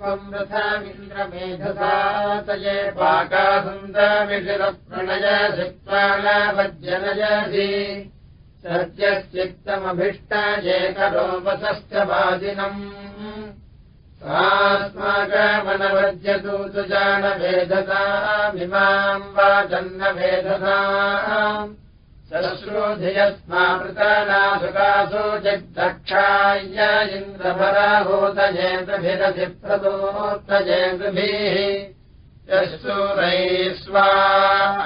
रथमिन्द्रमेधसा तये पाकासुन्दमिषिरप्रणय सिक्त्वालावज्जनयसि सत्यश्चित्तमभीष्टजेकरोपसश्च वादिनम् स्वास्माकमनवज्यतु तु जानवेधतामिमाम् वाचन्न वेधता श्रोधियस्मामृतानासुकासो जग्दक्षाय इन्द्रभराहूतजेन्द्रभिरधिप्रदोत्तजेन्द्रभिः यशूरैः स्वा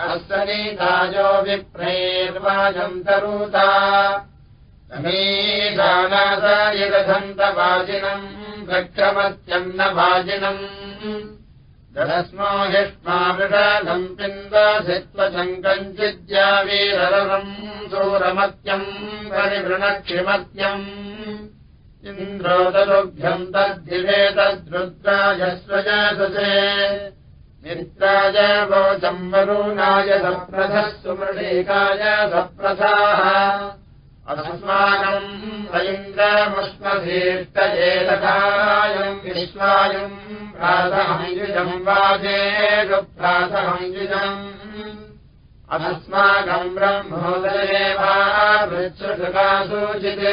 हस्तनीतायो विप्रैर्वाजम् तरुता। समीदानादायदधन्तवाजिनम् रक्षमत्यन्नवाजिनम् मृगाधम् पिन्दासित्वचम् कञ्चिज्यावीररम् सूरमत्यम् परिवृणक्षिमत्यम्। इन्द्रोदरुभ्यम् तद्धिवे तद्रुद्राजस्वजासुषे मित्राय वोचम् वरुणाय सप्रथः सुमृषेकाय सप्रथाः अस्माकम् वैन्द्रमुष्मधीष्टजेलकायम् विश्वायम् प्रातहञ्जुजम् वाजेषुप्रातहञ्जुजम् अस्माकम् ब्रह्मोदये वा वृत्सुकासूचित्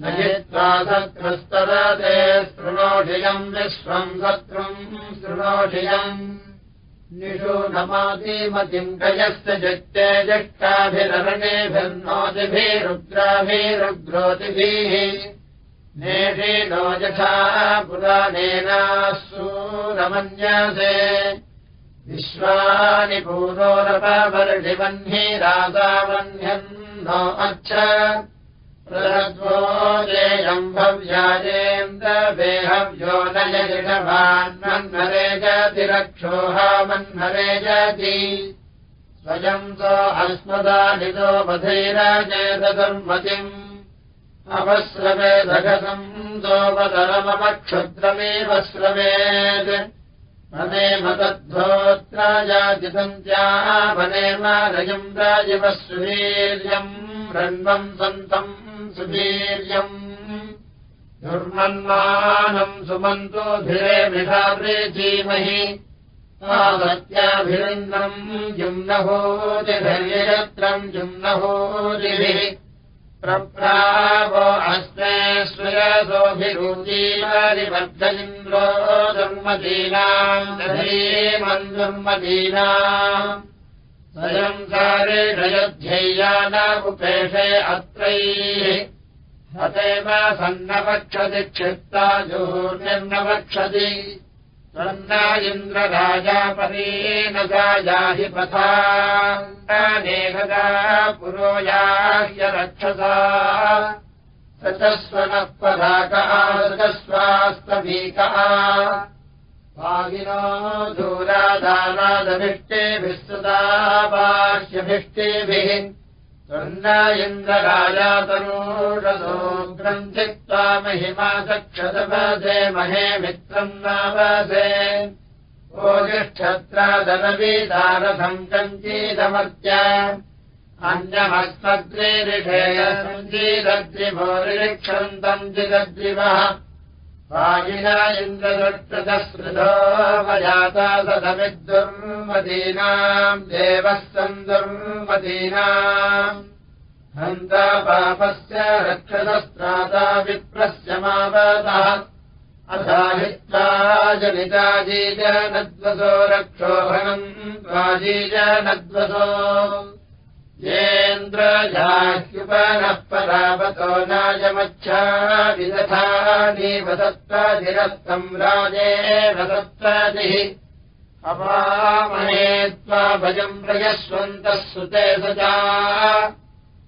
न जित्वा शत्रुस्तरते शृणोषियम् विश्वम् शत्रुम् शृणोषियम् निषु नमातिमतिम् कयस्य जत्ते जष्टाभिररणेभिर्नोतिभिरुद्राभिरुग्रोतिभिः नेषे नो यथा पुराणेनासूरमन्यसे विश्वानि पूरोरपवर्षिवह्नि रासावह्न्यम् नो अच्छ प्रद्वोजेयम् भव्याजेन्द्रवेहव्यो न यषभान्मन्मरे जतिरक्षोहा मन्मरे जति स्वयम् सो अस्मदानितो बधैराजेतदुर्मतिम् अवस्रवेदघतम् सोपतरमपक्षुद्रमेव स्रवेत्। वनेम तद्धोत्रायाजितन्त्यावनेम रजम् राजिवस्वीर्यम् रण्वम् सन्तम् सुवीर्यम् दुर्मन्मानम् सुमन्तोभिरे मिषावृजीमहि सत्याभिरुन्दम् जुम्नहोतिधर्यत्रम् जुम्नहोतिभिः प्रप्रावो अस्मे स्वयसोऽभिरुचीवारिबद्ध इन्द्रो दुर्मदीनाम् दधीमम् दुर्मदीनाम् स्वयम् सारेणयोध्यैयानामुपेषे अत्रैः। हतेव सन्नवक्षति क्षिप्ताजोर्निर्नवक्षति सन्ना इन्द्रराजापरेण सा याहि पथानेकदा पुरो याह्य रक्षसा। च स्वनः वागिनो दूरादानादभिष्टेभिः सदा बाह्यभिष्टेभिः स्वर्ण ग्रन्थित्वा महिमा चक्षतवसे महे मित्रम् नावसे। ओजिष्ठत्रादनवीदारथम् कञ्चीदमर्त्य अन्यमस्मद्रिषेयसञ्जीदद्रिभोरिक्षन्तम् चिदद्रिवः वायिना इन्द्रदृष्टदस्मृतो वजाता सदमिद्दुर्मदीनाम् देवः सन् दुर्मदीनाम् हन्ता पापस्य रक्षसस्त्राता विप्रस्य मावतः। अथाहित्वा जनिता जीजनद्वसो रक्षोभनम् त्वाजीजनद्वसो येन्द्रजाह्युपनः परावतो नायमच्छा विदधानीवसत्त्वाधिरस्तम् राजे वसत्त्वादिः अपामहे त्वा भजम् प्रयस्वन्तः सुते सजा।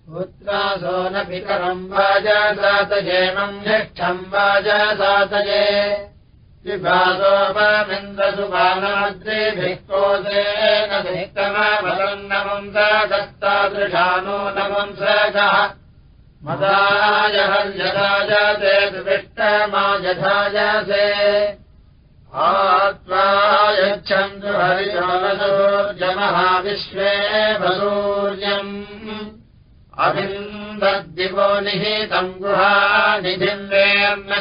पुत्रासो न पितरम् वाजासातजेमम् ज्येष्ठम् वाजासातये धिक्तमाबलम् नमम् सादस्तादृशानो नमम् सगः मदाय हर्यदाजते दुविष्टमा यथाजसे आत्वा यच्छन्तु हरिशोरसूर्यमहाविश्वे वसूर्यम् अभिन्दद्दिवो निहितम् गुहा निधिम्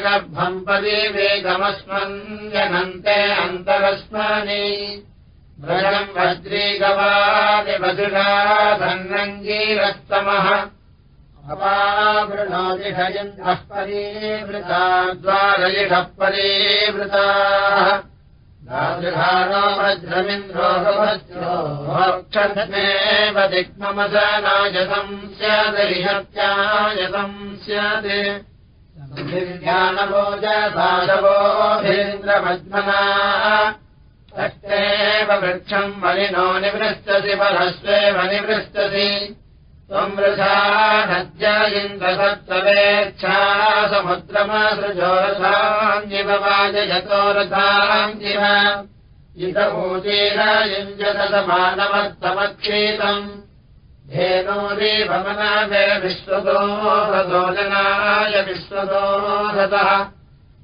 गर्भम् परीवेगमस्मन् जनन्ते अन्तरस्मानि। व्रजम् वज्रीगवादिवसुषा धन्वङ्गीरस्तमः अपावृणोदिषयन्तः परीवृता द्वारयिषः परीवृताः दादृहानो वज्रमिन्द्रोहवज्रोक्षमेव दिग्ममसनायतम् स्यादरिहत्यायतम् स्यात् ज्ञानभोजसाधवोऽधीन्द्रमज्मना तस्यैव वृक्षम् वलिनो निवृष्टसि बलस्वेव निवृष्टसि वृथा नद्य इन्द्रसप्तवेच्छा इतभूतेन युञ्जतसमानमत्तमक्षीतम् धेनोरीभमनाय विश्वदोहदोजनाय विश्वदोहतः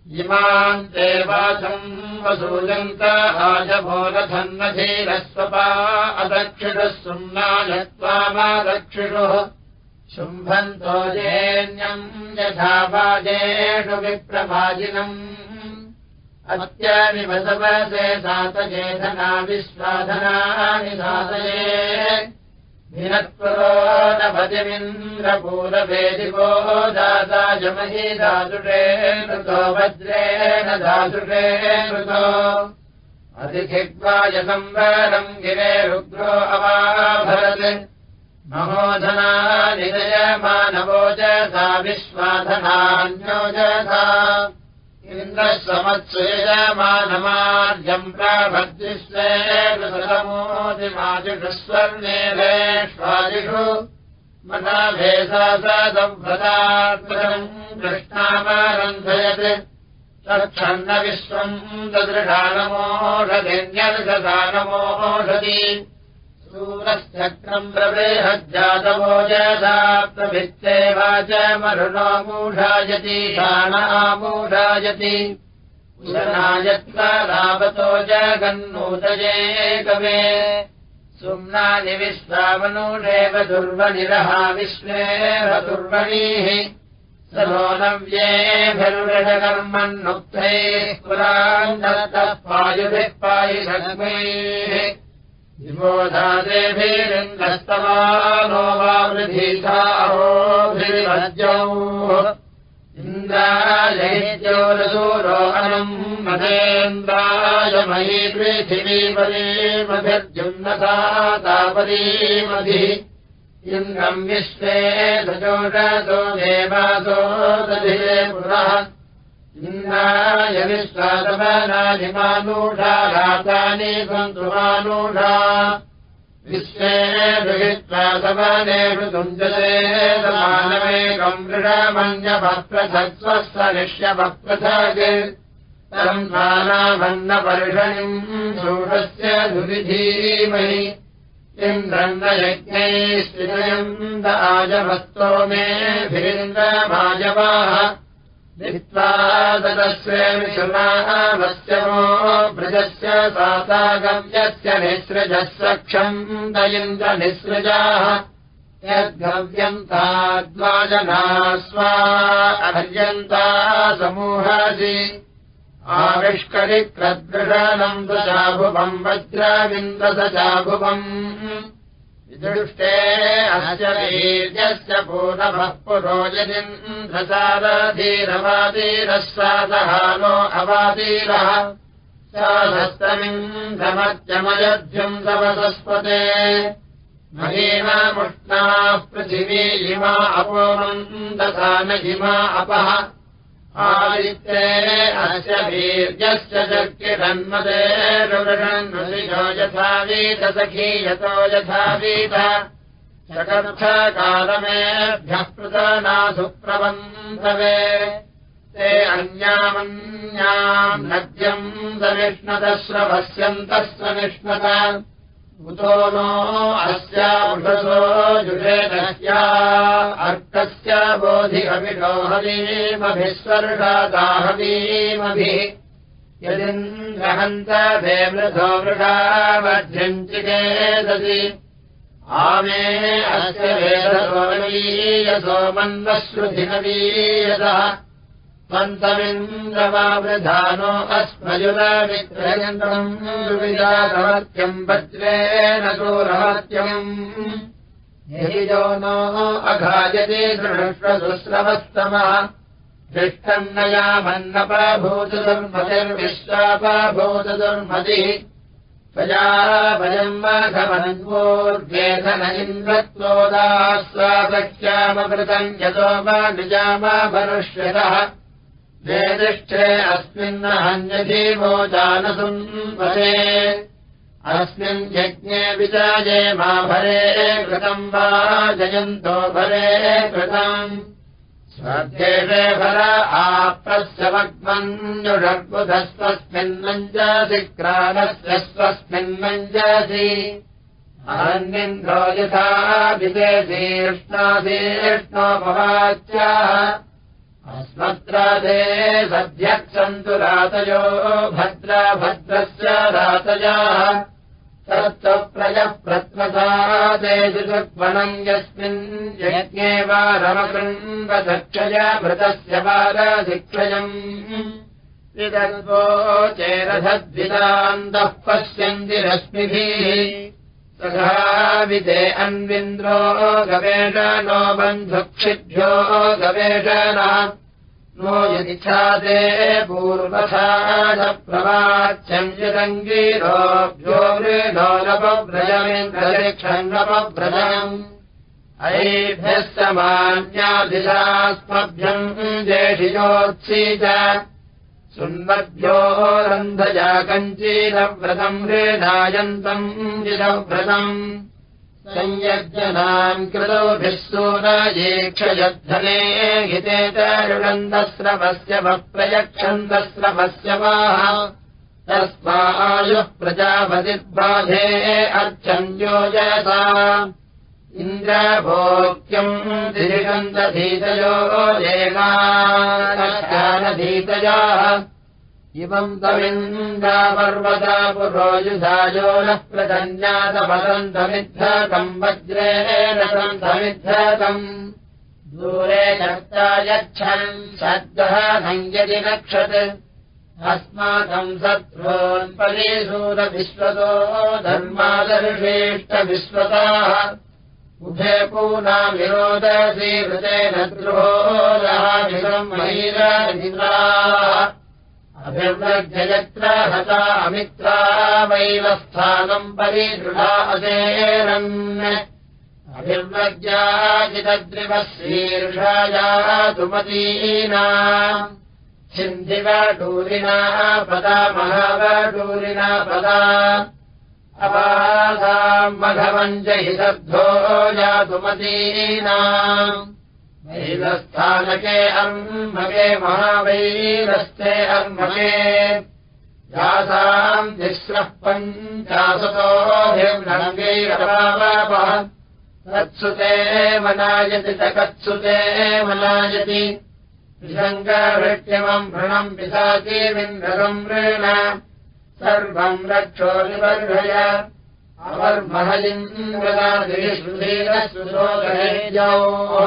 इमाम् देवाचम् वसूयन्त आजभोरधन्नधीरस्वपा अदक्षिणः सुम्नायत्वामादक्षिणुः शुम्भन्तो जेन्यम् यथा वाजेषु विप्रभाजिनम्। अत्यनिवसवसे सातजेधना विश्वाधनानि सातये िनत्वरो न भजमिन्द्रपूरवेदिवो दाता जमहि दासुषे कृतो वज्रेण दासुषे कृतो अधिखिग्वायसंवरम् गिरे रुद्रो अवाभरत्। महोधना निजयमानवो च सा विश्वाधनान्यो जथा प्राभद्विश्वेमोदिमादिषु स्वर्णेभेष्वादिषु मनाभेदासदम्भदात्मकम् कृष्णामारन्धयत्। तच्छन्न विश्वम् ददृढानमोषधिन्यर्षदानमोषधि सूरश्चक्रम् प्रवेहज्जातवो जसा प्रभित्ते वाच मरुणो मूढायति शाणामूढायति उदनायत्वरावतो जगन्नूतये कवे सुम्नानि विश्वामनूरेव दुर्वनिरहा विश्वेव दुर्वणीः स नो नव्येभिर्वृषकर्मन्नुक्तैः पुरान्दतः पायुभिः पायुषग्मैः विबोधादेभिरिन्दस्तमानो वा वृधीतारोभिर्भज्यौ इन्द्रायैत्योरसूरोहणम् महेन्द्राय मयि पृथिवीपरीमभिर्जुन्नता तापरीमधिः इन्द्रम् विश्वे धजोषसो देवासो दधिरे पुरः इन्द्राय विश्वासमनादिमानूढा रातानि सन्तु मानूढा विश्वे विश्वासमनेषु निष्यभक्प्रथग् तम् नानाभन्नपर्षणिम् शूषस्य दुविधीमहि। इन्द्रन्दयज्ञैः स्थितयम् दाजभस्तो मेभिरिन्द्रभाजवाः ित्वा विशुनावस्यमो व्रजस्य सातागव्यस्य निःसृजः सक्षम् दयिन्द्रनिःसृजाः यद्गव्यन्ताद्वाजना स्वा अर्यन्ता समूहासि। आविष्करिक्रद्गृहानम् दशाभुवम् वज्रविन्दसजाभुवम् दृष्टे अस्य वीर्यस्य पूर्णभः पुरोजनिन्द्रसारधीरवादीरः सादहानो अवादीरः साधस्तमिन्द्रमत्यमयध्युम् तवसस्पते महीनामुष्णाः पृथिवी इमा अपोमन्दसा न इमा अपः आदित्ये अस्य वीर्यस्य चर्किरन्मदेरुषन्नुषियो यथा वीतसखी यतो यथा वीत। चतर्थकालमेभ्यः पृतनासु प्रबन्धवे ते अन्यामन्याम् नद्यम् सनिष्णतस्रवस्यन्तः स्वनिष्णत उतो नो अस्याषसो जुषेदस्या अर्कस्य बोधिकविषोहवीमभिस्वर्षादाहवीमभिः यदिन्द्रहन्तभे मृथो मृषावध्यञ्चिकेदसि आमे अस्य वेदसोमवीयसो मन्वश्रुधिनवीयसः त्वन्तमिन्द्रवावृधानो अस्मयुरवित्रयन्द्रम् दुविजातमत्यम् वज्रेण दूरमत्यम् यदि यो नो अघायते दृढश्वसुस्रवस्तमः दृष्टम् नयामन्नपाभूतदुर्मतिर्विश्वापाभूतदुर्मतिः। प्रजा भयम् माघवन्वोर्गेधन इन्द्रत्वोदास्वादक्ष्यामवृतम् यतो वा निजामाभनुष्यतः वेदिष्ठे अस्मिन्नहन्यजीवो जानसुन्वरे अस्मिन् यज्ञे विचाये मा भरे कृतम् वा जयन्तो भरे कृतम्। स्वर्गेषे भर आप्रस्य वग्मन्युषर्बुधस्वस्मिन्मञ्जसि क्राणस्य स्वस्मिन्मञ्जसि अन्निन्द्रो यथा विदेशीर्ष्णाशीर्ष्णोपवाच्याः अस्मत्रादे सद्यक्षन्तु रातयो भद्रा भद्रस्य रातयाः तत्त्वप्रजः प्रत्मसादेशुक्वणम् यस्मिन् यज्ञे वा रमकृण्वदक्षया भृतस्य वाराधिक्षयम्। चेरधद्विदान्तः पश्यन्ति रश्मिभिः सघाविदे अन्विन्द्रो गवेष नो बन्धुक्षिभ्यो गवेष नो यदि छादे पूर्वसादप्रवाच्यञ्जरङ्गीरोभ्यो वृणो नपव्रजमिन्द्रक्षन्नपव्रजम् ऐभ्यः समान्यादिशास्मभ्यम् जेषिजोत्सी च सुन्वद्भ्यो कञ्चीरव्रतम् रेधायन्तम् जिरव्रतम् संयज्ञनाम् कृतोभिः सूरायेक्षयद्धने हिते तरुणन्दस्रवस्य वप्रयक्षन्दस्रवस्य वाः। तस्मायुः प्रजापतिर्बाधे अर्चन्योजसा इन्द्रभोक्यम् दिरिगन्धीतयो येनाधीतयाः इमम् तमिन्द्रापर्वता पुरोयुधायो नः प्रधन्यातपदन्तमिद्धकम् वज्रेण सन्तमिद्धकम्। दूरे कर्ता यच्छन् शब्दः सञ्जति रक्षत्। अस्माकम् शत्रून्परीसूरविश्वतो धर्मादर्शेष्टविश्वताः उभे पूना विरोदसी हृतेन द्रुहो अभिव्रजयत्र हता अमित्रा वैवस्थानम् परिदृढासेरन् अभिव्रज्याजितद्रिवः शीर्षायातुमतीना छिन्दिवटूरिणा पदा महावटूरिणा पदा अपासाम् मघवम् च हि दग्धो जातुमतीना वैरस्थानके अर्मगे महावैरस्थे अर्मगे यासाम् तिस्रः पञ्चासतोभिर्नङ्गैरपापः तत्सुते मनायति च कत्सुते मनायति। विशङ्कवृत्यमम् भृणम् पिशाचीमिन्द्रम् सर्वम् रक्षो निबर्भय अवर्महलिन्द्रदादिशुधीरसुरोधेजोः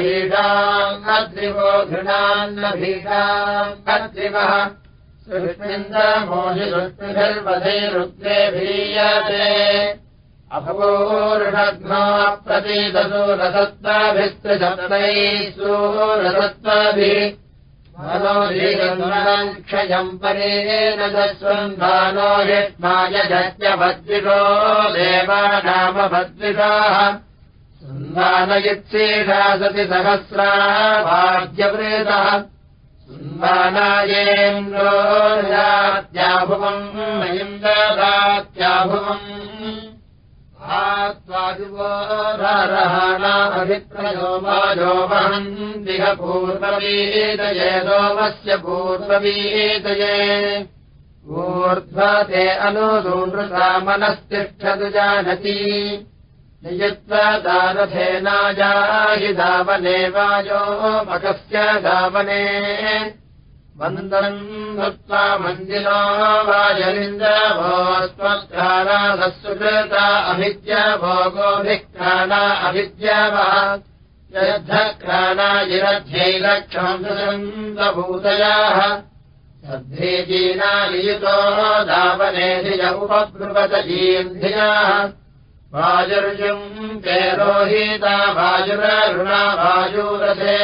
भीषाम् अद्रिवो घृणान्नभीषाम् अद्रिवः सुष्मिन्दमोहिरुष्मिभिर्वधे रुद्रे भीयते अभवोरुषघ्नो प्रतीदसु रसत्वाभिस्त्रिशब्दैः सूरसत्त्वाभिः क्षयम् परेण दस्वन् भानो यष्माय जत्यभद्विषो देवानामभद्विषाः सुन्दानयित्सेषा सति सहस्रा वाद्यवृतः सुन्दानायेन्द्रो त्याभुवम् मयिन्द्रात्याभुवम् आत्वादिवोरहाणाभिप्रयो वाजो वहन्दिह पूर्ववीतये सोमस्य पूर्ववीतये ऊर्ध्वते अनुदूनृता मनस्तिष्ठतु जानति। नियत्वा दानथेनाजाहि धावने वाजो मखस्य धावने वन्दनम् दत्त्वा मन्दिरो वाजलिन्द्रभोस्त्वत्काराधः सुकृता अभिद्य भोगोभिक्राणा अभिद्यवः यद्धक्राणायिरध्यैलक्षान्तभूतयाः सद्धेजीनायुतो दावनेधिज उपब्रुवतजीर्धियाः वाजुर्युम् पेरोहीता वाजुररुणा वायुरथे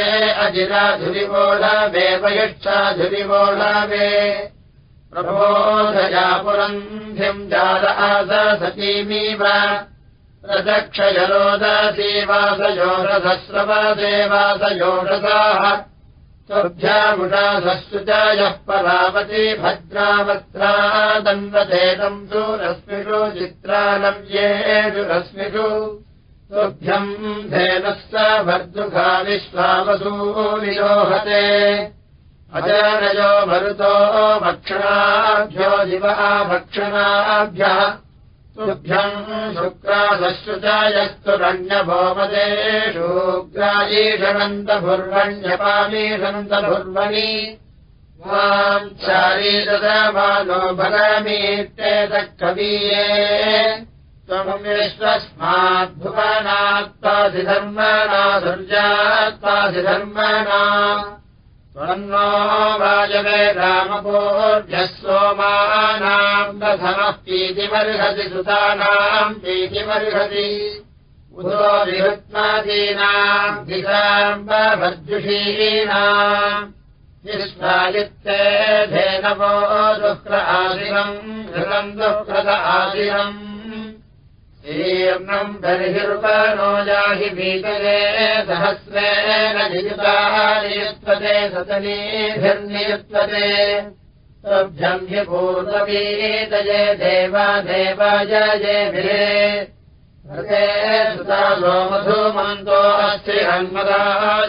अजिराधुरिवोढवेपयिष्ठाधुरिवोढवे प्रबोधया पुरन्धिम् जात आस सतीमीव प्रदक्षयरोदसीवासयोषधस्रवदेवासयोषसाः तुभ्यामुषासस्तु च यः परावती भद्रावत्रा दन्वतेतम् तु रश्मिषु चित्रानव्येषु रश्मिषु तुभ्यम् धेनः स भर्दुघा विश्वावसूनिरोहते अजनयो मरुतो भक्षणाभ्यो दिवः भक्षणाभ्यः तुभ्यम् शुक्रादश्रुतायस्तु रण्यभोमदेशोग्रायीषणन्तभुर्वण्यपामीषन्तभुर्वणि माम् चारीदमानो भगमीत्येतः कवीये त्वम् विश्वस्माद्भुवनात्ताधिधर्मणा दुर्जात्ताधिधर्मणा त्वन्नो वाजवे रामपूर्भ्यः सोमानाम् दधमः पीतिमर्हति सुतानाम् पीतिमर्हति उदो विहृत्मादीनाम् दिशाम्बभर्जुषीणाम् विश्वादित्ते धेनवो दुःख आदिनम् घृतम् दुःखद आदिनम् ीर्णम् बर्हिरुपनो याहि भीतये सहस्रेण नियुतायुत्पते सतनीभिर्नियुत्पते। तुभ्यम् हि पूर्ववीतये देवा देवायजेभिरे सुता लोमधूमन्तो अस्थिरन्मदा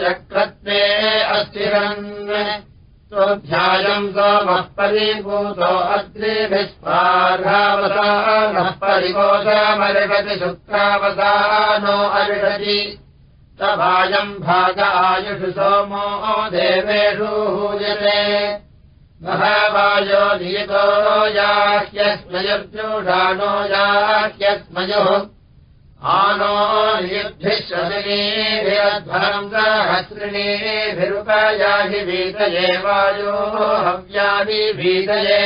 चक्रत्वे अस्थिरन् ध्यायम् सोमः परिभूतो अग्निभिस्पार्हावसानः परिपोषमर्हति शुक्रावसानो अर्हति। सभायम् भाग आयुषु सोमो देवेषु हूयते महावायो नियतो याह्यस्मयुर्जुषाणो याह्यस्मयुः आनो नियुद्धिश्वनीभिरध्वरम् सहस्रिणीभिरुपयाहि भीतये वायो हव्यानि भीतये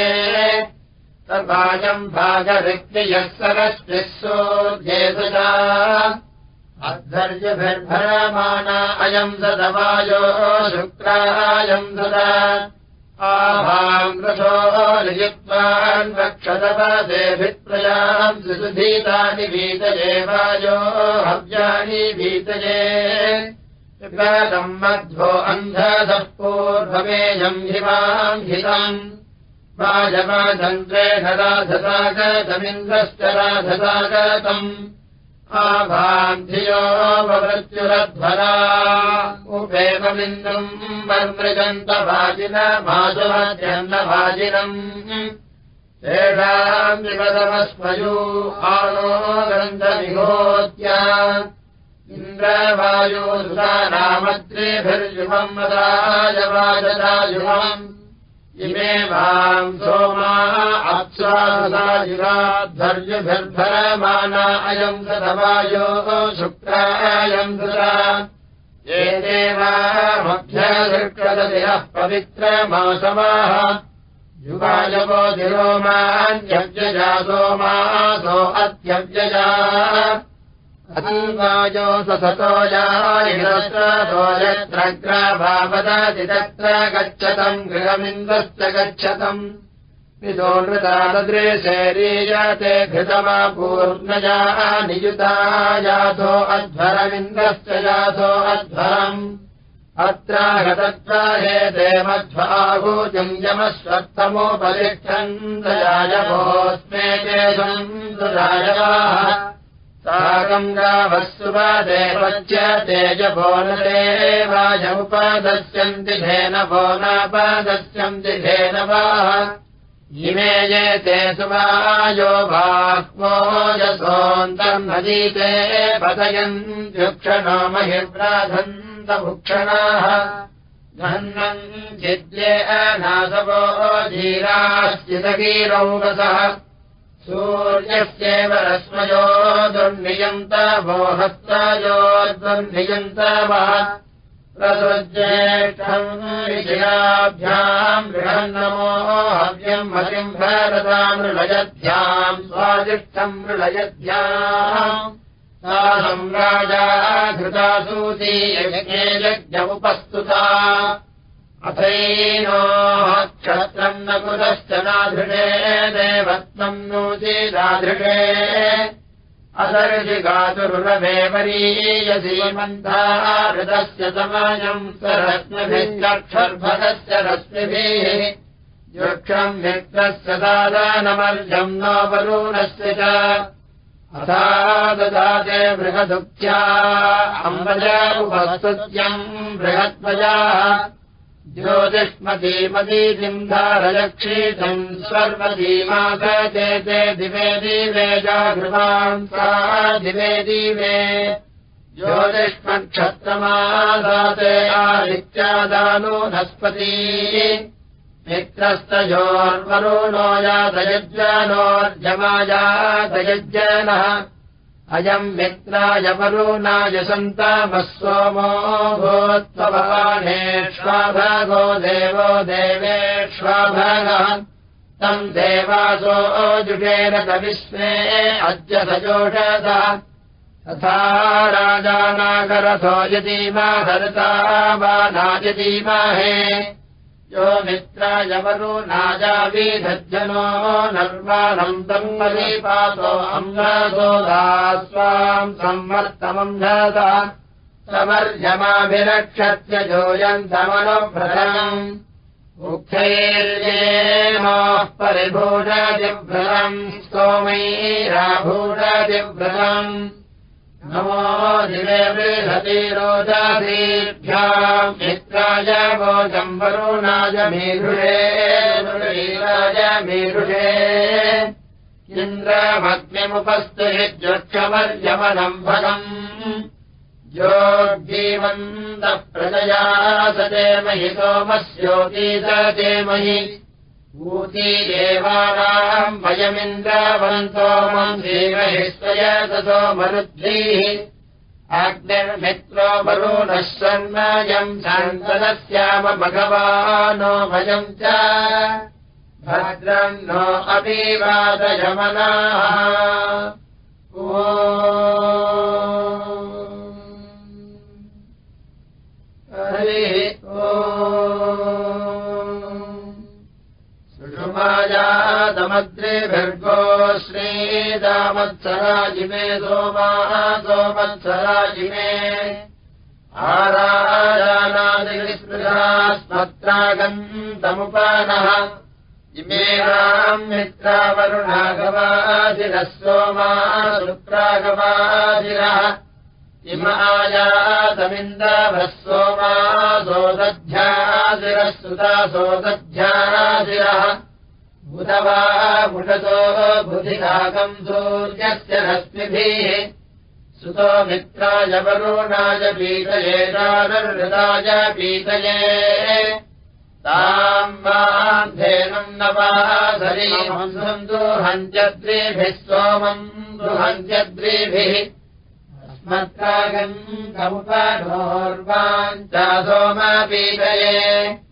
तद्वायम् भागरिक्तियः सरस्तिः सोऽध्येतुजा अध्वर्यभिर्भरमाना अयम् ददवायो शुक्रायम् ददा आभाङ्गो नियुक्तान् वक्षदपदेभिप्रयाम् सुधीतानि भीतये वायो हव्यानि भीतये। मध्वो अन्धः पूर्वमेयम् हिमाम् हितम्। वाजवादन्त्रे धराधसागतमिन्द्रश्च राधसागतम् आभान्धियोपमृत्युरध्वरा उपेवमिन्द्रम् वर्मृगन्तभाजिन माधुमध्यन्नभाजिनम् तेषाम् विपदमस्मयू गन्धविहोत्या इन्द्रवायुर्नामत्रेभिर्युवम् वदायवाजदायुवम् इमे वाम् सोमा अप्सायुराध्वर्युभिर्भरमाना अयम् दवायोः शुक्रायम् ददा एतेवा मध्यदृक्षदयः पवित्रमासमाः युवायवो दिरोमान्यव्यजा सोमासो अत्यव्यजा अतीवायो सतो यायिरतो यत्रग्राभावदति तत्र गच्छतम् गृहमिन्द्रश्च गच्छतम् विदो नृतादृ शैरीयते घृतमा पूर्णया नियुता याथो अध्वरमिन्द्रश्च याथो अध्वरम्। अत्रागतत्वा हे देवध्वाहूजम् यमस्वत्तमोपरिष्ठम् दयायवोऽस्मे चेदम् दुरायवाः साकम् गावस्सुवादेवच्च तेजभो न देवायमुपादस्यन्ति धेनभो नापादस्यन्ति धेनवाः। इमे ये ते सुवायो नदीते पतयन्त्युक्षणो महिव्राधन्तभुक्षणाः धन्नम् चिद्ये अनासवो धीराश्चिदगीरौकसः सूर्यस्येव रश्मयो दुर्नियन्त वो हस्तयो दुर्नियन्त प्रसृज्येष्ठम् विजयाभ्याम् गृहन्नमो हव्यम् हरिम् भरताम् मृळयध्याम् स्वादिष्टम् मृळयध्याम्। साहम् राजा घृतासूती यज्ञे यज्ञमुपस्तुता अथैनो क्षत्रम् न कुतश्च नाधृणे देवत्नम् नूचिदाधृणे अदर्शि गातुरुरवेवरीयसीमन्ताहृतस्य समयम् स्वरश्मिभिश्चक्षर्भगस्य रश्मिभिः। वृक्षम् मित्रस्य दादानमर्जम् नोपरूणस्य च। अथा ददाते बृहदुक्त्या अम्बज उपस्तुत्यम् बृहत्वजाः ज्योतिष्मतीमतीतिम् धारलक्षीतम् दिवे दिवे जागृवान् सा दिवे दिवे ज्योतिष्मक्षत्रमादाते आदित्यादानो नस्पती मित्रस्तयोर्वरुणो यातयज्ञानोर्जमायातयज्ञनः अयम् मित्राय वरुणाय सन्तामः सोमो भोत्वभवानेष्वाभगो देवो देवेष्वाभगः। तम् देवासो जुषेण कविस्मे अद्य सजोषतः तथा राजानागरथो यदीमा हरता वा नायदीमहे यो मित्रायवरो नाजावीधज्जनो नर्वानन्दम् मदीपातो अम्नासो दास्वाम् संवर्तमम् जाता समर्जमाभिरक्षत्य जोयन्तमनुभ्रतम् मुख्यैर्येमोः परिभूषादिभ्रतम् स्तोमैराभूषादिव्रतम् नमो दिवे बृहति रोदादीभ्याम् मित्राय वोजम् वरुणाय मेरुषे राज मेरुषे योजीवन्तः प्रजया सदेमहि सोमस्योती सदेमहि ऊती देवानाम् वयमिन्द्रावन्तोमम् देवहि स्वय ततो मरुद्भिः। अग्निर्मित्रो वरुणः शर्मयम् शान्तनस्याम भगवानो भयम् च। भद्रम् नो अभिवादयमनाः। ओ हरिः सुषुमायादमद्रिभिर्गो श्रीदामत्सराजिमे सोमाः सोमत्सराजिमे आराजानादिस्मत्रागन्तमुपानः इमेराम् मित्रावरुणागवाधिरः सोमाः शुक्रागवाधिरः इमायातमिन्दभः सोमा सोदध्यादिरः सुता सोदध्यादिरः बुधवा भुषतो बुधिरागम् सूर्यस्य रश्मिभिः। सुतो मित्राय वरुणाय पीतये नारहृदाय पीतये। ताम् वान्धेनम् न वा शरीरम् दुहन्त्यद्रिभिः सोमम् दुहन्त्यद्रिभिः। अस्मत्रागम् कमुपनोर्वाञ्चा सोमपीतये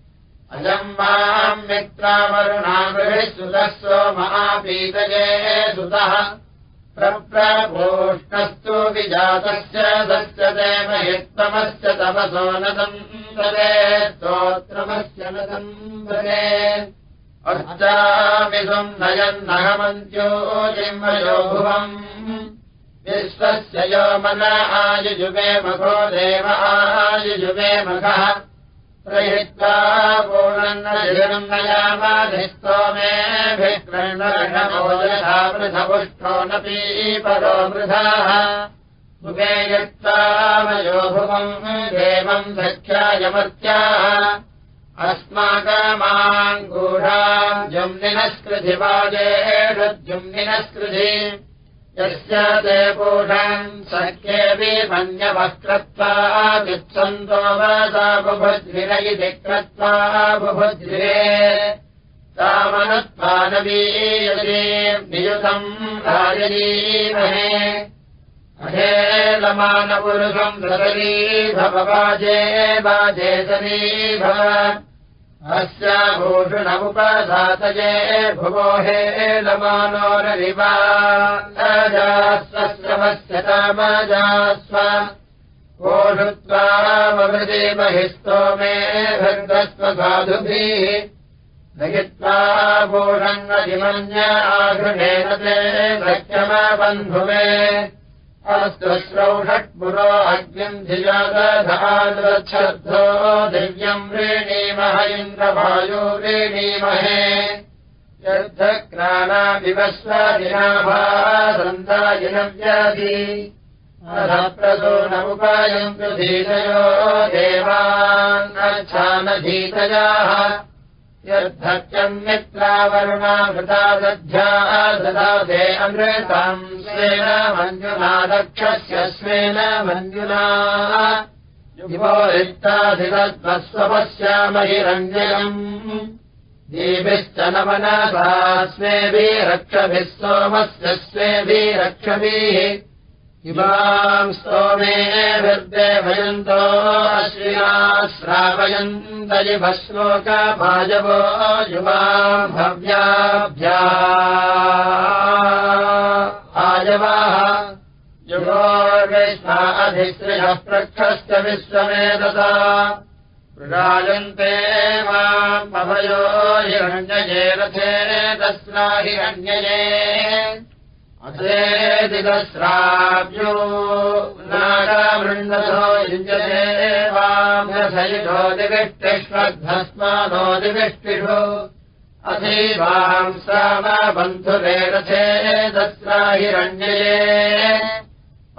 अयम् माम् मित्रावरुणामृभिः सुतः सोमापीतये सुतः प्रप्रभोष्णस्तु विजातस्य तस्य देवहित्तमस्य तपसो नदम् वदे स्तोत्रमस्य नदम् वदे अर्चामिदम् नयन्नहमन्त्यो जिह्मयो भुवम्। विश्वस्य यो मन आयुजुगे मघो देव आयुजुगे मघः प्रहित्वा पूर्णम् नयामाधिस्तो मेभिक्रणो यथा वृथपुष्टो न पीपरो वृथाः मुखे यत्तामयो भुवम् देवम् सख्यायमर्त्याः अस्माकमाङ्गूढाम् जुम्निनस्कृधिवाजेषुद्युम्निनस्कृधि यस्य ते पूषन् सख्येऽपि मन्यवक्त्रत्वा चित्सन्तो वसा बुभुद्भिर इति कृत्वा बुभुद्भिरे तामनत्वानवीयते नियुतम् राजलीमहे अहेलमानपुरुषम् रतरी भववाजे वाजेतनी भव अस्याभूषणमुपधातये भुवो हेलमानोररिवाजास्वश्रवस्य तामजास्व। ओषुत्वामृदे महिस्तो मे भर्गस्वसाधुभिः नयित्वा भूषङ्गजिमन्य आघृणेन ते सख्यमबन्धुमे अस्तु श्रौषट्पुरो अग्निम् धिजादधाच्छब्दो दिव्यम् व्रीणीमह इन्द्रवायो व्रीणीमहे यद्धक्राणाविवस्वदिनाभासन्दायिनव्याधि अधप्रसो नमुपायन्तु धीतयो देवान्नच्छानधीतयाः यद्धत्यम् मित्रावरुणामृता दध्या ददाते अमृताम् स्वेन मञ्जुना दक्षस्य स्वेन मञ्जुना। युवो रिक्ताधिगत्वस्वपश्यामहिरञ्जयम् देभिश्च न मनसा स्वेभिः रक्षभिः सोमस्य स्वेभिः इमाम् स्तोमे वृद्देभयन्तो अश्विना श्रावयन्तलिभश्लोकभाजवो युवाम् भव्याभ्या। आजवाः युगोर्विष्णा अधिश्रियः प्रक्षश्च विश्वमेधता प्रजायन्ते माम् अभयो हिरण्यये रथे तस्ना हिरण्यये युञ्जते वाम्यसयुधो दिविष्टिष्वद्धस्मानो दिविष्टिषु। अथीवाम् सामबन्धुरे रथे दस्रा हिरण्यये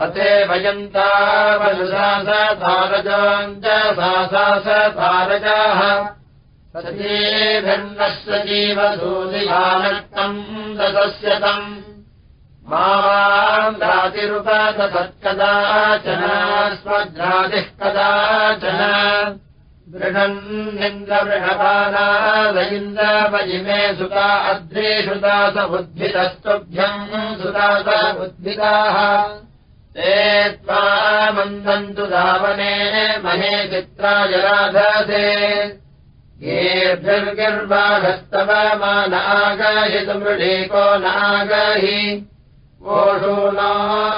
अथे वयन्तावनुसासधारजाम् च सासासधारजाः सतीभिन्नस्य जीवसूदिहानक्तम् ददस्यतम् माम् दातिरुपदसत्कदाचन स्वद्रादिः कदाचन बृहन्निन्द्रबृहपानादयिन्द्रपजिमे सुता अद्रेषुता स बुद्धितस्तुभ्यम् सुता स बुद्धिताः ते त्वा मन्दन्तु धावने महे चित्राय राधसे येभिर्गिर्बाधस्तव मा नागाहितमृढेको नागाहि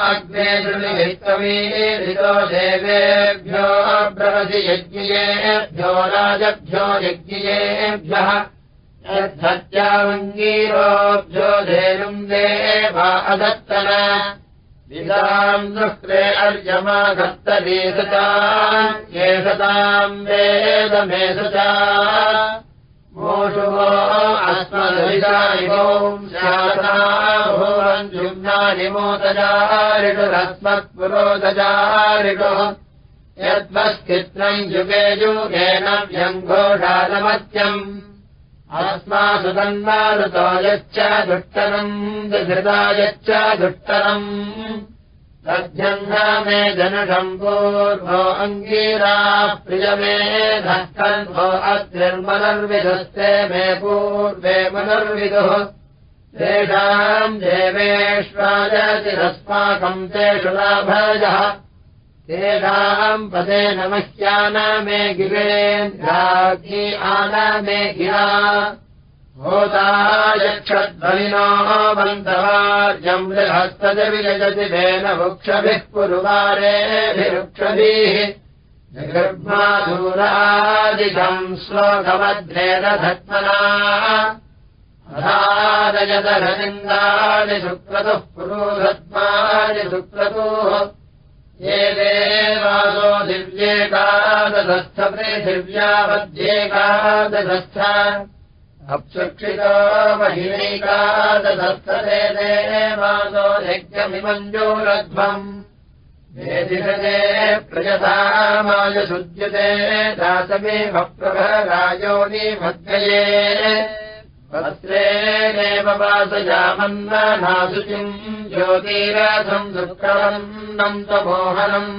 अग्ने दृढिहितवीरितो देवेभ्यो ब्रवसि यज्ञयेभ्यो राजभ्यो यज्ञयेभ्यः यद्धत्यावङ्गीरोभ्यो धेनुम् देवा अदत्तन। विदाम् दुःखे अर्यमाघत्तरे सता ये सता मोषुवो अस्मदभिदायिवोम् शासनाभुवञ्जुम्नानि मोदजारिषुरस्मत्पुरोदजारिषुः यद्वस्थित्रम् युगे युगेन व्यङ्घोषालमत्यम् अस्मासु दुष्टरम् धृता यच्च दुष्टरम् तद्यन्नामे जनषम् पूर्वो अङ्गीराः प्रियमे धस्तन्भो अद्रिर्मनर्विधस्ते मे पूर्वे मनर्विदुः। तेषाम् देवेष्वायतिरस्माकम् तेषु लाभजः। तेषाम् पदे नमह्याना मे आना मे गिरा यक्षध्वनिनो बन्धवार्यम् बृहस्तजविजयति तेन वृक्षभिः पुरुवारेभिरुक्षभिः गर्भादूरादिकम् श्लोकमध्येन धत्मना अधारयदरनिन्दानि सुक्रतुः पुरोधत्मानि सुक्रतुः ये देवासो दिव्येकादधस्थ पृथिव्यावद्येकादधस्थ अप्सुक्षितो महिनैकादधस्थते देवासो यज्ञमिमञ्जोरध्वम् वेदिहते प्रजतामायसुज्यते दातमेव प्रभरायोनि मध्यये वस्त्रेणेव वासयामन्नाशुचिम् ज्योतिरथम् दुःखम् नन्तमोहनम्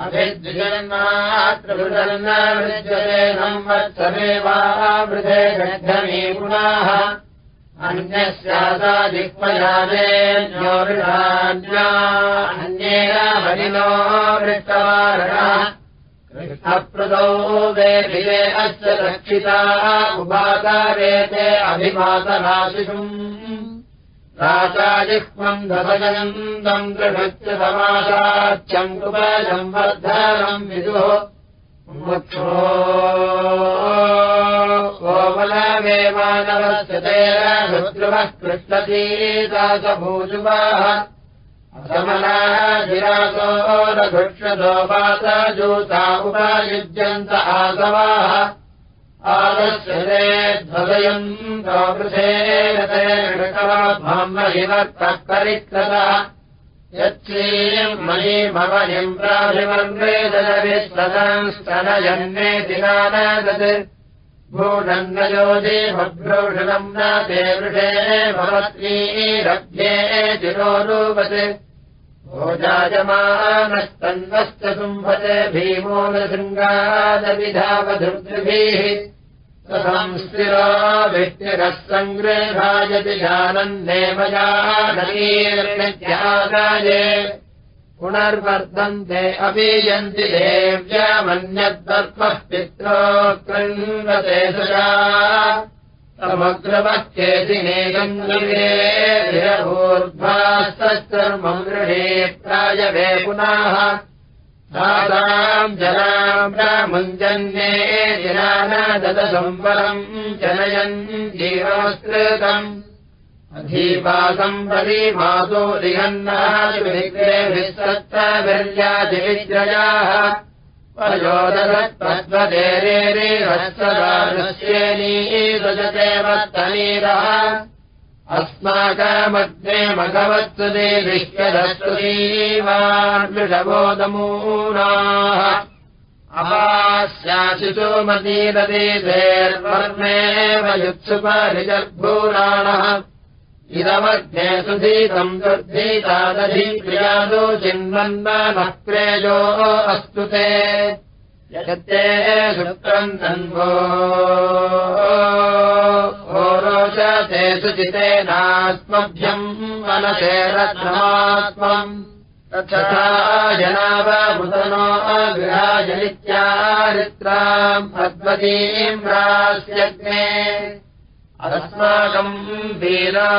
अभिद्विजन्मातृभृजन्नवृज्यते संवत्सरेवावृधे गद्धमी पुनाः अन्यस्यासादिक्मयानेन्योरुषान्या अन्येन हरिणो वृष्टवारणः कृष्णप्रदौ वेभिरे अस्य रक्षिता उपाकारेते अभिमातनाशिषुम् राचाजिह्वम् धभजनन्दम् दृढच्च समासाच्यम् कृपजम् वर्धनम् विदुः। रुद्रुवः कृष्णतीदासभूजुवाः असमनाजिरासो रघुक्षतो वासजूता उपयुज्यन्त आसवाः आदर्शने ध्वदयम् ब्रह्महिमर्थः परिकृतः यच्छीम् मयीमवनिम् प्राभिमन्वेदनविस्तनस्तनयन्ने दिनानादत् भूषन्नयोजिभद्रोषणम् न ते वृषे भवत्नीरभ्ये चिरोरूपत् भोजायमानस्तन्वश्च शुम्भते भीमो न शृङ्गादविधावधृद्भिः संस्थिरो विष्टिरः सङ्ग्रहायति जानन्देवजानतीर्णत्यागाये पुनर्वर्धन्ते अपि यन्ति देव्यामन्यद्वर्पः पित्रो कृण्वते सजा समग्रवत्येतिनेकूर्ध्वास्तर्मम् गृहे प्रायवे पुनाः तासाम् जनाम् रामुञ्जन्ये जनानादसंवरम् जनयन् जीवमस्कृतम् अधीपासम् परिमासो रिहन्नादिविग्रेभिस्तत्तभिर्यादिविग्रयाः पयोदधत्पद्मदेरे अस्माकमग्ने मघवत्सु देविष्यदस्वतीवान्विषबोधमूनाः अपास्याशिषो मतीरदेर्वर्मेव युत्सुपरिजर्भूराणः इदमग्ने सुधीतम् दुर्धीतादधीप्रियादो चिन्वन्नः प्रेजो अस्तु ते। यत्ते शुक्रम् तन्वो। रोचते सुचितेनास्मभ्यम् मनसे रत्नमात्मम् तथा अगृहाजनित्यारित्राम् अद्वतीम् रास्यग्ने अस्माकम् वीरा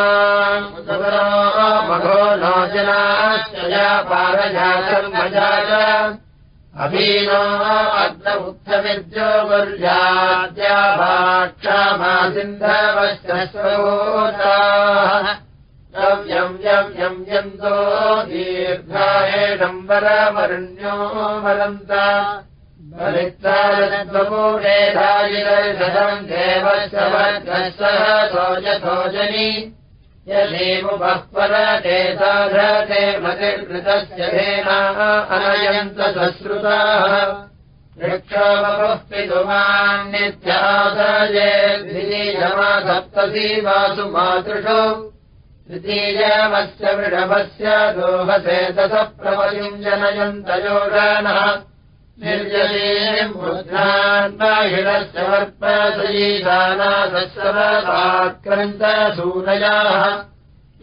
मघो नो जनाश्चया पारजातर्मजा च अभीनो अद्र उत्थविद्योगुर्याद्या भाक्षामासिन्धवश्चोताः यम् यम् यम् यन्तो दीर्घायेडम्बरमरण्यो वरन्त परते साधते मतिर्कृतस्य धेनाः अनयन्त सश्रुताः वृक्षोपः पितुमान्नित्यासाये द्वितीयमा सप्तसी वासु मातृषु। तृतीयमस्य वृषभस्य दोहसे ततः प्रवलिम् जनयन्तयोगानः निर्जलीम् वृद्धान्माहिणस्य वर्पसयीशानासत्सवसाक्रन्तसूनयाः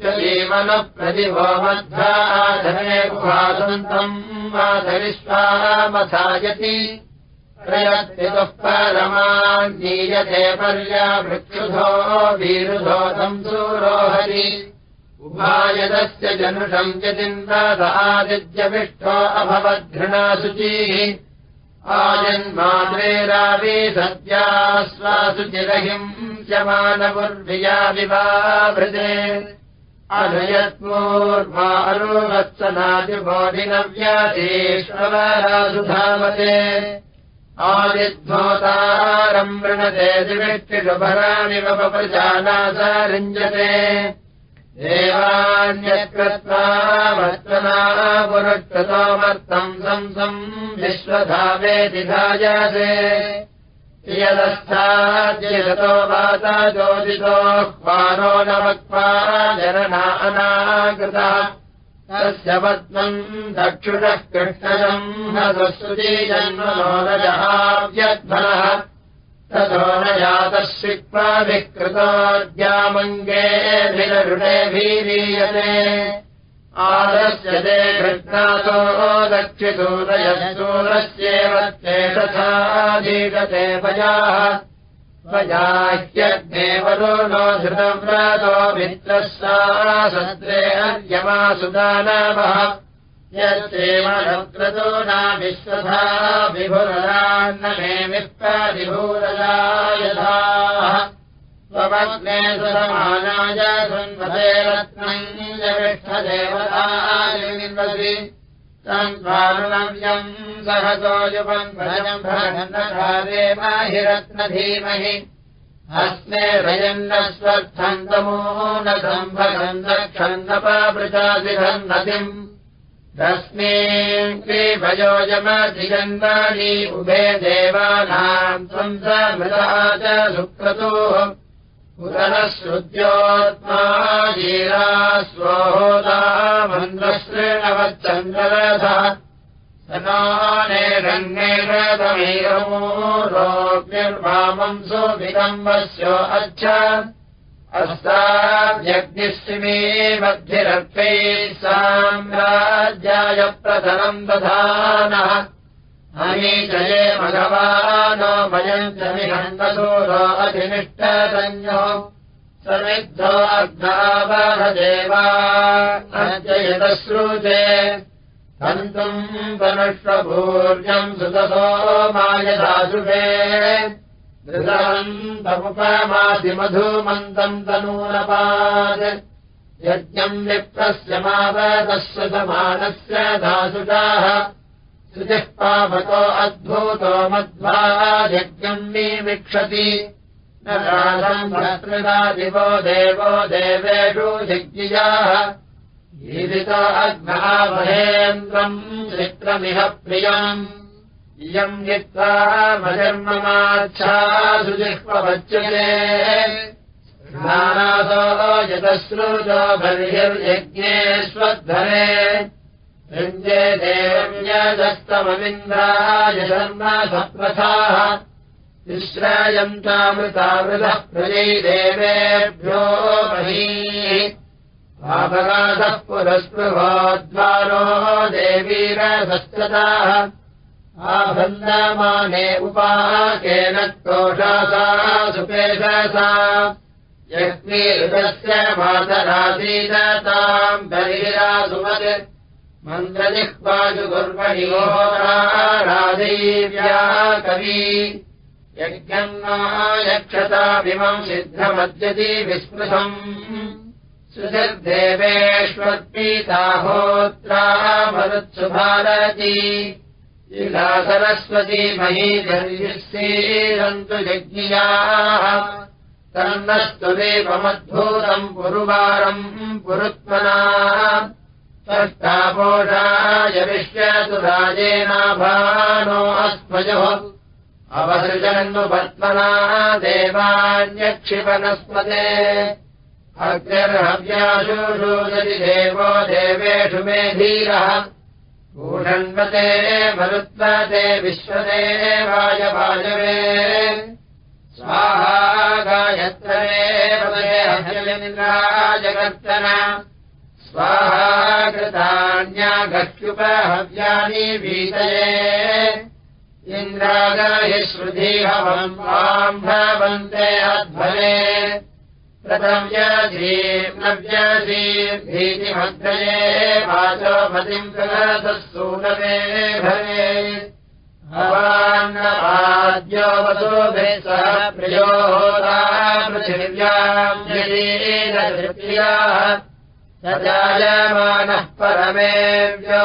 यदीमनः प्रतिभो मध्वाधने गुहासन्तम् माधरिष्वामथायति प्रयत्पितुः परमान्नीयते पर्या वृक्षुधो वीरुधोतम् सूरोहरि उभायदस्य जनुषम् यदिन्द्रादिद्यविष्टो अभवद्घृणाशुचिः आयन्माद्रेरावि सद्यास्वासुचिरहिम् च मानवुर्भिया विवाभृते। अनयत्मोर्वारुवत्सनादिबोधिनव्याधीश्वरासुधामते आदिध्वोतारम् वृणते दिविष्टिषुभराणिव प्रजानासारिञ्जते देवान्यकृत्वा वत्सना पुरक्षतोमर्थम् संसम् विश्वधावेति धायसे यदस्थाद्यतो वाता ज्योतितो क्वारो न वक्त्वा जनना अनाकृतः तस्य पद्मम् दक्षुषः कृष्णजम् हसुती जन्मनोरजहाव्यध्वनः ततो न जातः शिक्वाभिकृतोद्यामङ्गेभिररुणेभिरीयते आदस्य ते कृष्णातो दक्षितूरयः सूरस्येव ते तथाधीगते पजाः। स्वजाह्यग्नेवरो नो धृतव्रतो मित्रः सा सत्रे अर्यमासुदानवः यत्रेमक्रतो न विश्वधा स्वपत्ने सुरमानाय शृण्वते रत्नम् जविष्ठदेवतानिर्वसि तन्वारुणव्यम् सहसोजुपम् भजम् भगन्नकारे माहिरत्नधीमहि। अस्मे रयन्न स्वर्थन्तमो न सम्भगम् तस्मिन् भयोजमधिगन्धानि उभे देवानाम् त्वम् च सुक्रतोः पुनः जीरा स्वोदा मन्द्रश्रेणवच्चन्द्ररथः रङ्गेरतमेरमो रोग्निर्वामम् सोऽविदम्बस्यो अच्छ अस्ताव्यग्निश्चिमे मध्यरर्थैः साम्राज्याय प्रथमम् दधानः अनीचये भगवानो भयम् च अधिनिष्ठसंयो समिद्धो अग्नावहदेवा। अद्ययतश्रुते हन्तुम् तनुष्वभूर्यम् सुतसो मायदाशुभे धृतवन्तमुपमाधिमधुमन्तम् तनूनपात् यज्ञम् विप्रस्य मावदस्य समानस्य दासुषाः श्रुतिः पावतो अद्भुतो मध्वा यज्ञम् निमिक्षति न दिवो देवो देवेषु यज्ञियाः ईदितो अग्नामहेन्द्रम् चित्रमिह प्रियम् इयम् जित्वा मजर्ममाच्छासुजिह्वच्यते नानासो यतश्रुतो बर्हिर्यज्ञे स्वध्वरे युञ्जे देवम्यदस्तममिन्द्राय शर्म सप्रथाः विश्रायन्तामृतामृतः प्रजै देवेभ्यो बहीः पापगाधः पुरस्पृहोद्वारो देवीरसस्तताः आभन्दमाने उपाकेन कोषासा सुपेशसा यज्ञस्य मातरासीदताम् बलिरासुमत् मन्द्रजिह्वाजुगुर्वणिहोराराधीव्या कवी। यज्ञम् न यक्षतामिमम् सिद्धमद्यति विस्मृतम् सुजर्देवेष्वत्पीताहोत्रा मरुत्सु भारती इला सरस्वती महीधर्यश्रीरन्तु यज्ञियाः। तन्नस्तु देवमद्भूतम् पुरुवारम् पुरुत्मना। षष्टापोषाय विश्वतु राजेनाभानो अस्मयोः अवसृजन्नुपत्मना देवान्यक्षिपनस्पते अग्निर्हव्याशुषूदति देवो देवेषु मे धीरः भूषण्वते मरुत्वते विश्वदेवाय वायवे स्वाहा गायत्रमे पदे हव्यमिन्द्राजकर्तन स्वाहा कृतान्यागह्युपहव्यानि वीतये। इन्द्रागाहि श्रुधीहवम् माम् भवन्ते अध्वरे प्रथव्यधीम् नव्यधीर्भीतिमग्नये वाचोपतिम् प्रगतः सूनवे भवे। भवान्नपाद्यो वसुभिः सह प्रियोदा पृथिव्याम् जलीनतृप्याः सजायमानः परमेव्यो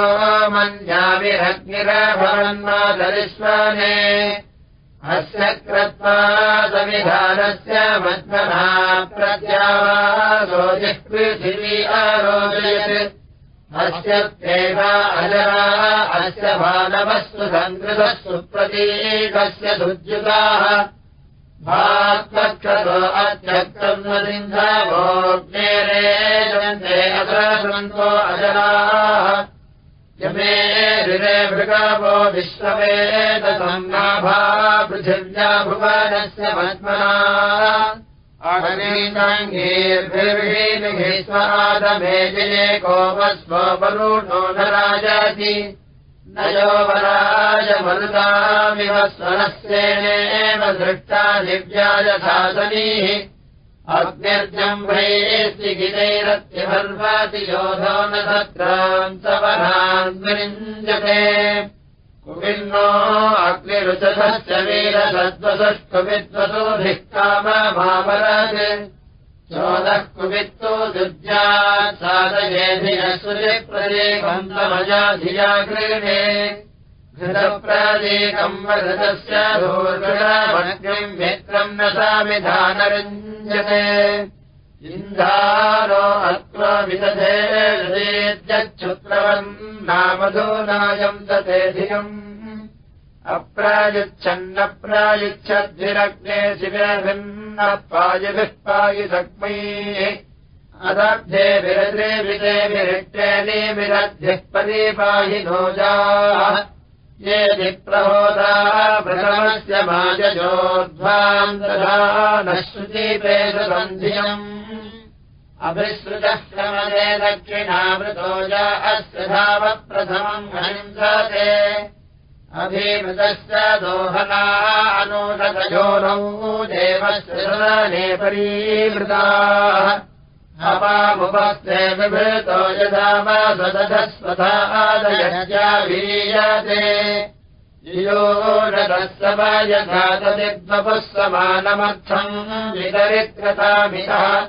मन्याभिरग्निरभवन्मातरिष्वने अस्य कृत्वा सविधानस्य मध्वना प्रत्यावासो जिःपृथिवी आरोचयत् अस्य तेवा अजरा अस्य मानवस्तु सङ्कृतः सुप्रतीकस्य दुर्युताः भात्वक्षतो अत्यक्तम् न सिन्धवोग्नेरे असरसन्तो अजराः यमे ऋरे भृगावो विश्ववेदसङ्गाभा पृथिव्या भुवनस्य मन्मना अहनीताङ्गीर्भिर्भिर्भिस्वादमेजये कोपस्वपरुणो न राजाति। न योपराज मरुतामिव स्वनस्येनेव दृष्टा दिव्या यथासनीः अग्निर्जम्भैस्ति गिरैरत्यभर्वाति योधो न तत्रान्तवरान् विरिञ्जते कुविन्नो अग्निरुचधश्च वीरसद्वसष्टुविद्वसोभिः कामभावराज चोदः कुवित्तो दुर्जात् साधयेधियसुरिप्रदेकम् तमजा धिया गृहे धूर्गणामग्निम् मित्रम् न सामिधानरञ्जते। इन्धारो अत्र नामधूनायम् दते धियम् अप्रायुच्छन्नप्रायुच्छद्भिरग्ने शिविरभिन्न पायभिः पायुधग्मैः अदब्धे विरद्रे विदे विरिक्तेने विरद्धिः पदे पाहि नोजाः ये विप्रहोदा प्रथमस्य माजजोध्वाम् दधा नः श्रुतिपेदबन्धियम् अभिसृतः क्रमदे दक्षिणामृतोजा अस्य धावप्रथमम् हंसते अभिमृतश्च दोहना अनूतयोनौ देवस्य परीवृताः अपामुपस्ते विभृतो यदा वा सदधस्वधादयत्यावीयते यो रथः यथा तदिद्वपुः समानमर्थम् वितरित्रतामितः।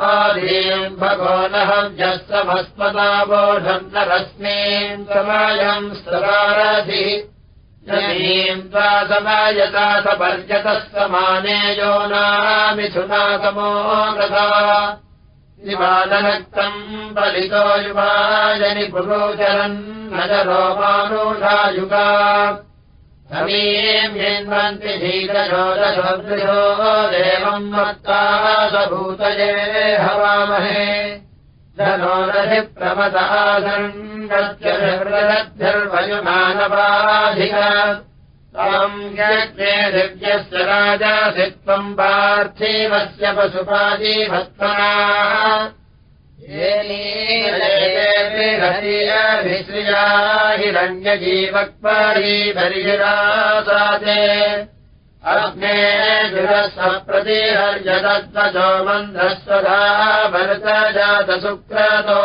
आदीम् भगो नहव्यः समस्मदाबोढम् न रश्मीम् समायम् स्तरारधिः। यमीम् त्वा समायता सपर्यतः समाने यो नामिथुनातमो गता निवादनक्तम् बलितो युवाजनि पुरोचरन् नजरोमानुषायुगा समीम्यन्वन्ति धीरशोदशोदृशो देवम् मत्ता सभूतये हवामहे। धनो रथि प्रमदासन्नत्यर्वयुमानवाधिक यज्ञे दिव्यस्य राजासि त्वम् पार्थिवस्य पशुपाजीभक्त्मना भिश्रिया हिरण्यजीवक्परी बर्हिरासाते अग्ने जुरस्वप्रतिहर्यदत्तजो मन्धस्वधा भरतजातसुक्रतो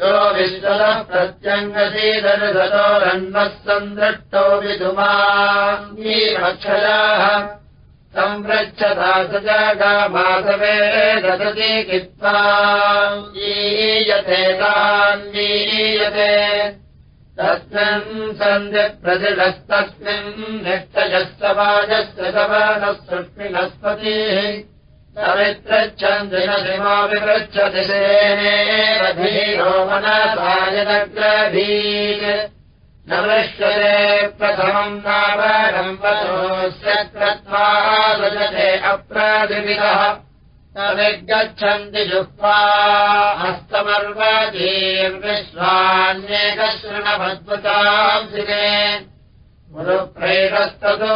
यो विश्वतः प्रत्यङ्गसीदर्शतो रन्मः सन्दृष्टो विधुमा। क्षयाः संरक्षता स जगामासवे ददति कित्वा। ईयते तान्वीयते तस्मिन् सवनः सृष्मिनस्पतिः समित्रच्छन्दिनशिमा सेनेव धीरो मनसायनग्रभीत् न वृष्यते प्रथमम् नावरम्बतोऽस्य क्रत्वा सजते अप्रादिविदः तविगच्छन्ति जुह्वा हस्तमर्वतीर्विश्वान्येकशृणभद्वताम् शिवे। गुरुप्रेतस्ततो